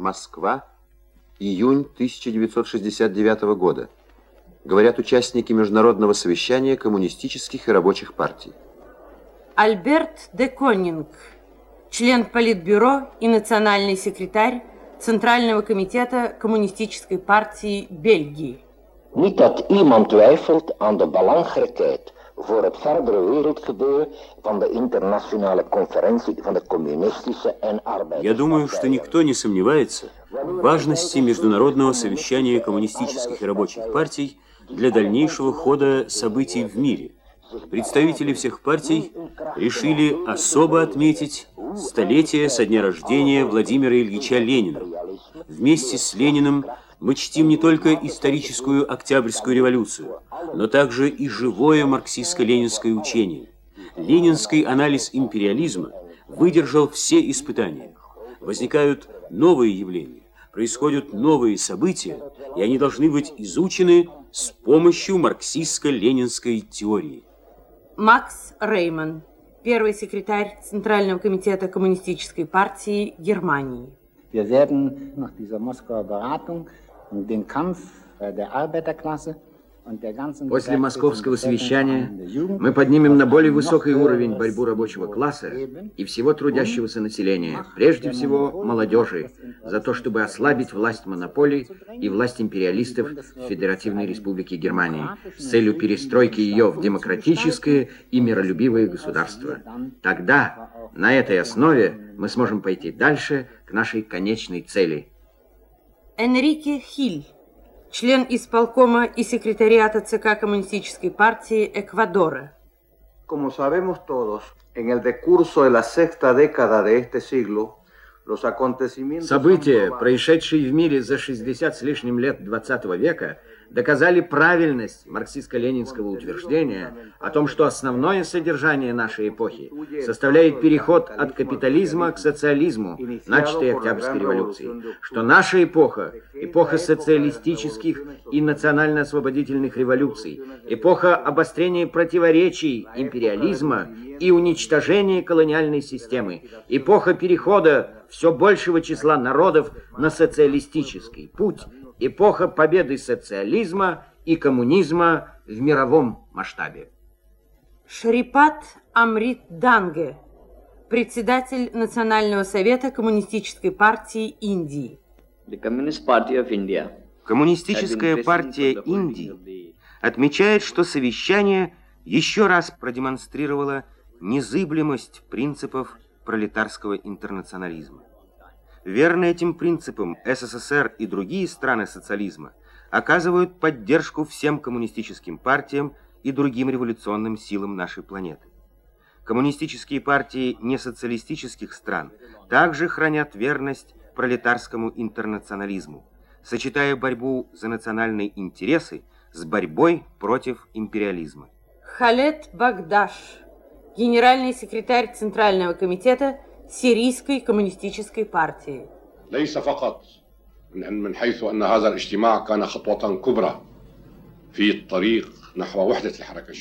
Москва, июнь 1969 года. Говорят участники международного совещания коммунистических и рабочих партий. Альберт де Конинг, член Политбюро и национальный секретарь Центрального комитета Коммунистической партии Бельгии. Niet dat iemand twijfelt aan de belangrijkheid voor het verdere wereldgebeuren van de internationale conferentie van de communistische en arbeiders. Я думаю, что никто не сомневается важности международного совещания коммунистических и рабочих партий для дальнейшего хода событий в мире. Представители всех партий решили особо отметить столетие со дня рождения Владимира Ильича Ленина. Вместе с Лениным мы чтим не только историческую Октябрьскую революцию, но также и живое марксистско-ленинское учение. Ленинский анализ империализма выдержал все испытания. Возникают новые явления, происходят новые события, и они должны быть изучены с помощью марксистско-ленинской теории. Макс Рейман, первый секретарь Центрального комитета Коммунистической партии Германии. Wir werden nach dieser Moskauer Beratung Arbeiterklasse После московского совещания мы поднимем на более высокий уровень борьбу рабочего класса и всего трудящегося населения, прежде всего молодежи, за то, чтобы ослабить власть монополий и власть империалистов в Федеративной Республике Германии с целью перестройки ее в демократическое и миролюбивое государство. Тогда на этой основе мы сможем пойти дальше к нашей конечной цели. Энрике Хиль член исполкома и секретариата ЦК Коммунистической партии Эквадора. Como sabemos todos, en el decurso de la sexta década de este siglo, los acontecimientos... События, происшедшие в мире за 60 с лишним лет 20 века, доказали правильность марксистско-ленинского утверждения о том, что основное содержание нашей эпохи составляет переход от капитализма к социализму, начатой Октябрьской революцией, что наша эпоха – эпоха социалистических и национально-освободительных революций, эпоха обострения противоречий империализма и уничтожения колониальной системы, эпоха перехода все большего числа народов на социалистический путь – эпоха победы социализма и коммунизма в мировом масштабе. Шарипат Амрит Данге, председатель Национального совета Коммунистической партии Индии. Коммунистическая партия Индии отмечает, что совещание еще раз продемонстрировало незыблемость принципов пролетарского интернационализма. Верно этим принципам СССР и другие страны социализма оказывают поддержку всем коммунистическим партиям и другим революционным силам нашей планеты. Коммунистические партии несоциалистических стран также хранят верность пролетарскому интернационализму, сочетая борьбу за национальные интересы с борьбой против империализма. Халет Багдаш, генеральный секретарь Центрального комитета сирийской коммунистической партии. ليس فقط من حيث أن هذا الاجتماع كان خطوة كبرى في الطريق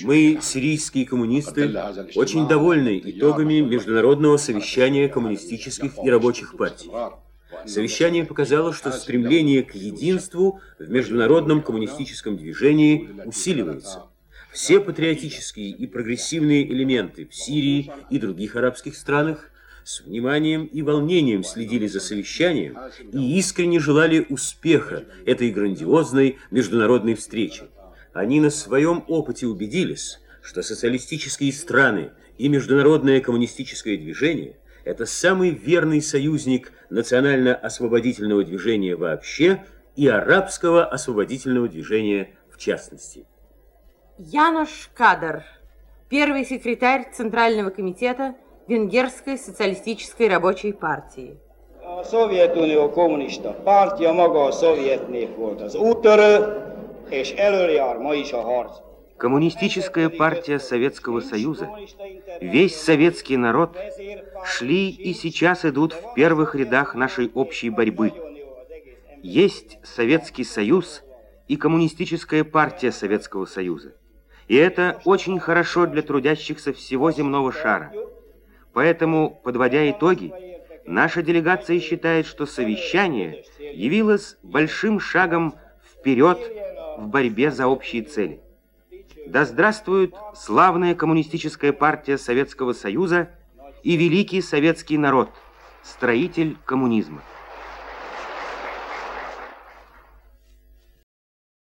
Мы, сирийские коммунисты, очень довольны итогами международного совещания коммунистических и рабочих партий. Совещание показало, что стремление к единству в международном коммунистическом движении усиливается. Все патриотические и прогрессивные элементы в Сирии и других арабских странах с вниманием и волнением следили за совещанием и искренне желали успеха этой грандиозной международной встречи. Они на своем опыте убедились, что социалистические страны и международное коммунистическое движение – это самый верный союзник национально-освободительного движения вообще и арабского освободительного движения в частности. Янош Кадр, первый секретарь Центрального комитета – Венгерской социалистической рабочей партии. A Szovjetunió kommunista pártja maga a szovjet nép volt az úttörő, és előjár ma is a harc. Коммунистическая партия Советского Союза, весь советский народ шли и сейчас идут в первых рядах нашей общей борьбы. Есть Советский Союз и Коммунистическая партия Советского Союза. И это очень хорошо для трудящихся всего земного шара. Поэтому, подводя итоги, наша делегация считает, что совещание явилось большим шагом вперед в борьбе за общие цели. Да здравствует славная коммунистическая партия Советского Союза и великий советский народ, строитель коммунизма.